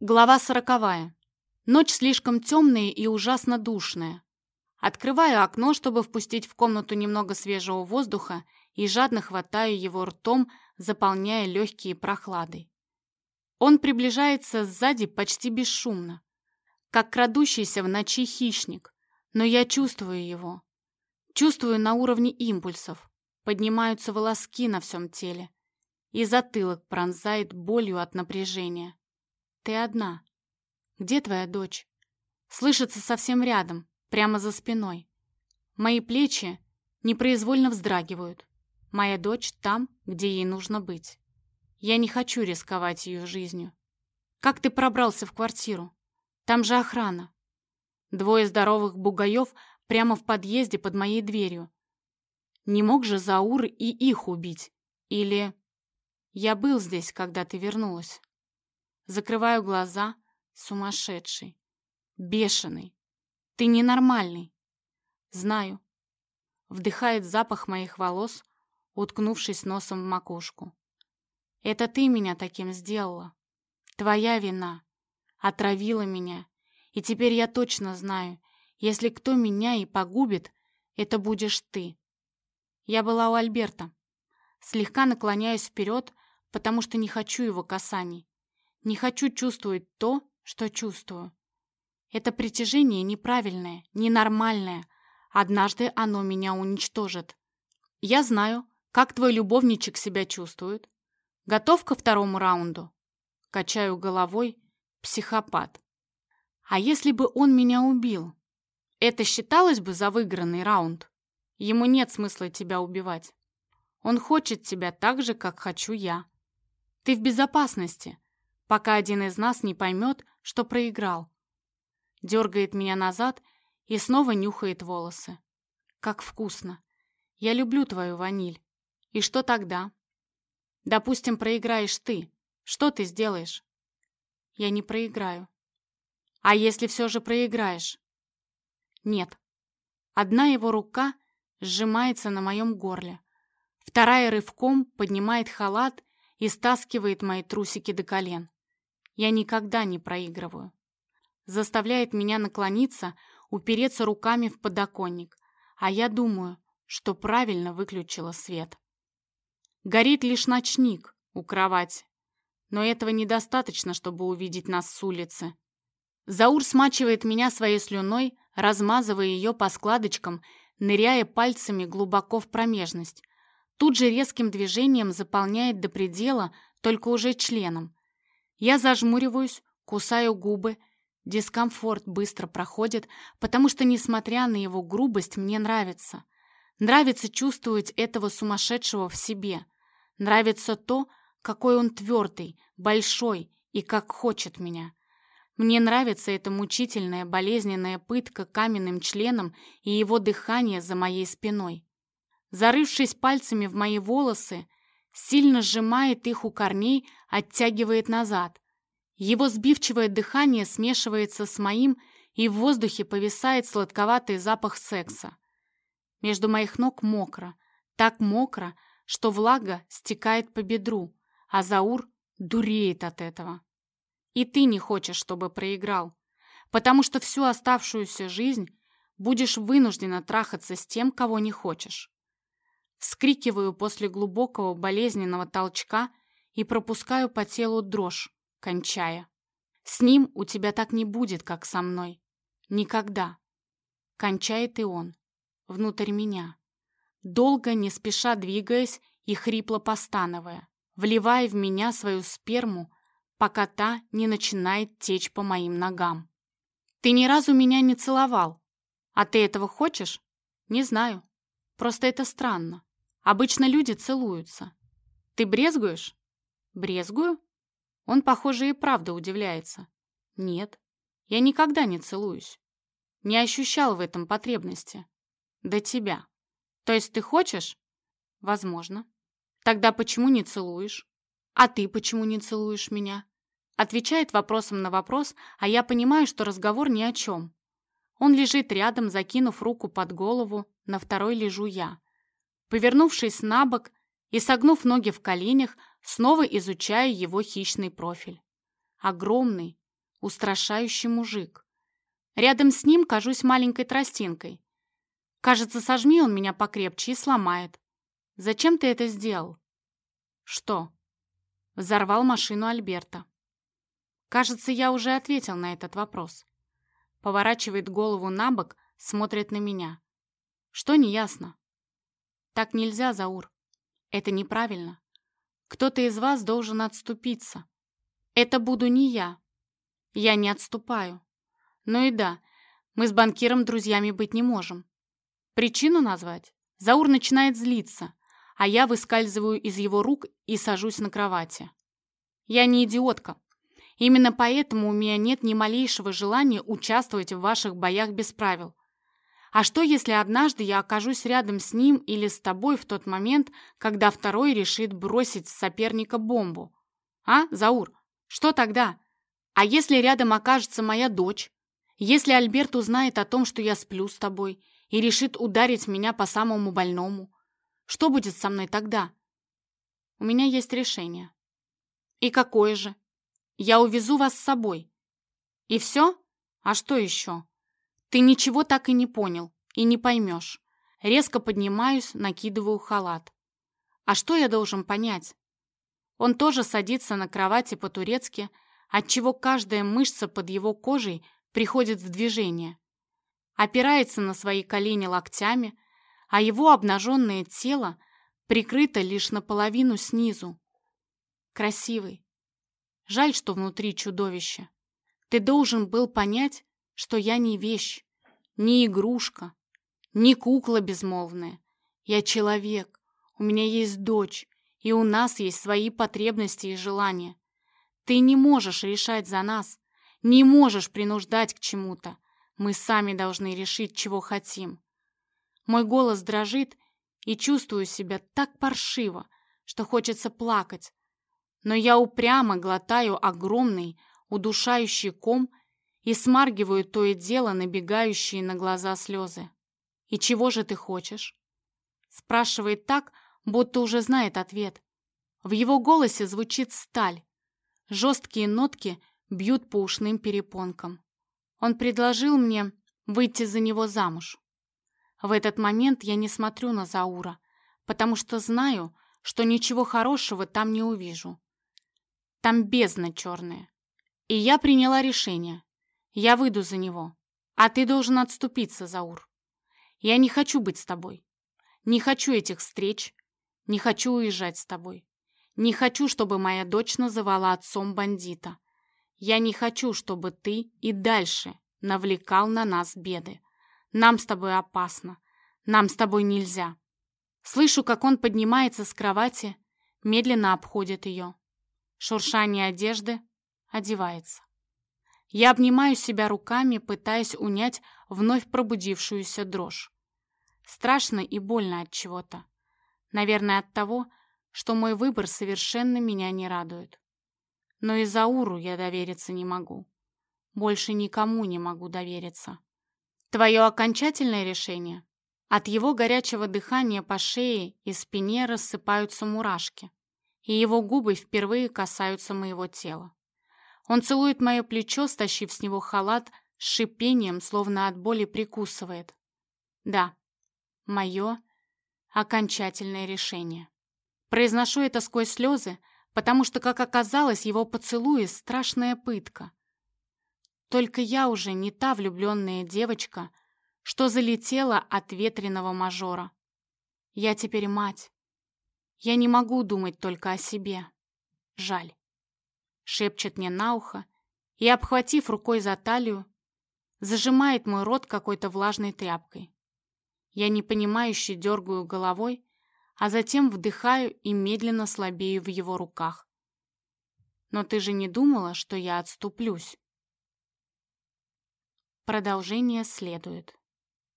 Глава сороковая. Ночь слишком темная и ужасно душная. Открываю окно, чтобы впустить в комнату немного свежего воздуха, и жадно хватаю его ртом, заполняя легкие прохладой. Он приближается сзади почти бесшумно, как крадущийся в ночи хищник, но я чувствую его. Чувствую на уровне импульсов. Поднимаются волоски на всем теле, и затылок пронзает болью от напряжения. Ты одна. Где твоя дочь? Слышится совсем рядом, прямо за спиной. Мои плечи непроизвольно вздрагивают. Моя дочь там, где ей нужно быть. Я не хочу рисковать ее жизнью. Как ты пробрался в квартиру? Там же охрана. Двое здоровых бугаев прямо в подъезде под моей дверью. Не мог же Заур и их убить? Или... Я был здесь, когда ты вернулась. Закрываю глаза. Сумасшедший. Бешеный. Ты ненормальный. Знаю. Вдыхает запах моих волос, уткнувшись носом в макушку. Это ты меня таким сделала. Твоя вина. Отравила меня. И теперь я точно знаю, если кто меня и погубит, это будешь ты. Я была у Альберта. Слегка наклоняюсь вперед, потому что не хочу его касаний. Не хочу чувствовать то, что чувствую. Это притяжение неправильное, ненормальное. Однажды оно меня уничтожит. Я знаю, как твой любовничек себя чувствует. Готов ко второму раунду? Качаю головой. Психопат. А если бы он меня убил? Это считалось бы за выигранный раунд? Ему нет смысла тебя убивать. Он хочет тебя так же, как хочу я. Ты в безопасности пока один из нас не поймет, что проиграл. Дергает меня назад и снова нюхает волосы. Как вкусно. Я люблю твою ваниль. И что тогда? Допустим, проиграешь ты. Что ты сделаешь? Я не проиграю. А если все же проиграешь? Нет. Одна его рука сжимается на моем горле. Вторая рывком поднимает халат и стаскивает мои трусики до колен. Я никогда не проигрываю. Заставляет меня наклониться, упереться руками в подоконник, а я думаю, что правильно выключила свет. Горит лишь ночник у кровати, но этого недостаточно, чтобы увидеть нас с улицы. Заур смачивает меня своей слюной, размазывая ее по складочкам, ныряя пальцами глубоко в промежность. Тут же резким движением заполняет до предела, только уже членом. Я зажмуриваюсь, кусаю губы. Дискомфорт быстро проходит, потому что, несмотря на его грубость, мне нравится. Нравится чувствовать этого сумасшедшего в себе. Нравится то, какой он твердый, большой и как хочет меня. Мне нравится эта мучительная, болезненная пытка каменным членом и его дыхание за моей спиной. Зарывшись пальцами в мои волосы, сильно сжимает их у корней, оттягивает назад. Его сбивчивое дыхание смешивается с моим, и в воздухе повисает сладковатый запах секса. Между моих ног мокро, так мокро, что влага стекает по бедру, а Заур дуреет от этого. И ты не хочешь, чтобы проиграл, потому что всю оставшуюся жизнь будешь вынуждена трахаться с тем, кого не хочешь. Вскрикиваю после глубокого болезненного толчка и пропускаю по телу дрожь, кончая. С ним у тебя так не будет, как со мной. Никогда. Кончает и он. Внутрь меня. Долго, не спеша двигаясь и хрипло постановая, вливая в меня свою сперму, пока та не начинает течь по моим ногам. Ты ни разу меня не целовал. А ты этого хочешь? Не знаю. Просто это странно. Обычно люди целуются. Ты брезгуешь? Брезгую? Он, похоже, и правда удивляется. Нет, я никогда не целуюсь. Не ощущал в этом потребности. До тебя. То есть ты хочешь? Возможно. Тогда почему не целуешь? А ты почему не целуешь меня? Отвечает вопросом на вопрос, а я понимаю, что разговор ни о чем. Он лежит рядом, закинув руку под голову, на второй лежу я. Повернувшись на бок и согнув ноги в коленях, снова изучаю его хищный профиль. Огромный, устрашающий мужик. Рядом с ним кажусь маленькой тростинкой. Кажется, сожми он меня покрепче и сломает. Зачем ты это сделал? Что? Взорвал машину Альберта. Кажется, я уже ответил на этот вопрос. Поворачивает голову на бок, смотрит на меня. Что неясно? Так нельзя, Заур. Это неправильно. Кто-то из вас должен отступиться. Это буду не я. Я не отступаю. Ну и да, мы с банкиром друзьями быть не можем. Причину назвать? Заур начинает злиться, а я выскальзываю из его рук и сажусь на кровати. Я не идиотка. Именно поэтому у меня нет ни малейшего желания участвовать в ваших боях без правил. А что, если однажды я окажусь рядом с ним или с тобой в тот момент, когда второй решит бросить соперника бомбу? А, Заур, что тогда? А если рядом окажется моя дочь? Если Альберт узнает о том, что я сплю с тобой, и решит ударить меня по самому больному, что будет со мной тогда? У меня есть решение. И какое же? Я увезу вас с собой. И все? А что еще? Ты ничего так и не понял, и не поймешь. Резко поднимаюсь, накидываю халат. А что я должен понять? Он тоже садится на кровати по-турецки, отчего каждая мышца под его кожей приходит в движение. Опирается на свои колени локтями, а его обнаженное тело прикрыто лишь наполовину снизу. Красивый. Жаль, что внутри чудовище. Ты должен был понять, что я не вещь, не игрушка, не кукла безмолвная. Я человек, у меня есть дочь, и у нас есть свои потребности и желания. Ты не можешь решать за нас, не можешь принуждать к чему-то. Мы сами должны решить, чего хотим. Мой голос дрожит, и чувствую себя так паршиво, что хочется плакать. Но я упрямо глотаю огромный, удушающий ком и смаргиваю то и дело набегающие на глаза слезы. «И чего же ты хочешь?» Спрашивает так, будто уже знает ответ. В его голосе звучит сталь. Жесткие нотки бьют по ушным перепонкам. Он предложил мне выйти за него замуж. В этот момент я не смотрю на Заура, потому что знаю, что ничего хорошего там не увижу. Там бездна черная. И я приняла решение. Я выйду за него. А ты должен отступиться, Заур. Я не хочу быть с тобой. Не хочу этих встреч. Не хочу уезжать с тобой. Не хочу, чтобы моя дочь называла отцом бандита. Я не хочу, чтобы ты и дальше навлекал на нас беды. Нам с тобой опасно. Нам с тобой нельзя. Слышу, как он поднимается с кровати, медленно обходит ее. Шуршание одежды, одевается. Я обнимаю себя руками, пытаясь унять вновь пробудившуюся дрожь. Страшно и больно от чего-то. Наверное, от того, что мой выбор совершенно меня не радует. Но и Зауру я довериться не могу. Больше никому не могу довериться. Твое окончательное решение? От его горячего дыхания по шее и спине рассыпаются мурашки, и его губы впервые касаются моего тела. Он целует мое плечо, стащив с него халат, с шипением, словно от боли прикусывает. Да, мое окончательное решение. Произношу это сквозь слезы, потому что, как оказалось, его поцелуи — страшная пытка. Только я уже не та влюбленная девочка, что залетела от ветреного мажора. Я теперь мать. Я не могу думать только о себе. Жаль шепчет мне на ухо и, обхватив рукой за талию, зажимает мой рот какой-то влажной тряпкой. Я непонимающе дергаю головой, а затем вдыхаю и медленно слабею в его руках. Но ты же не думала, что я отступлюсь? Продолжение следует.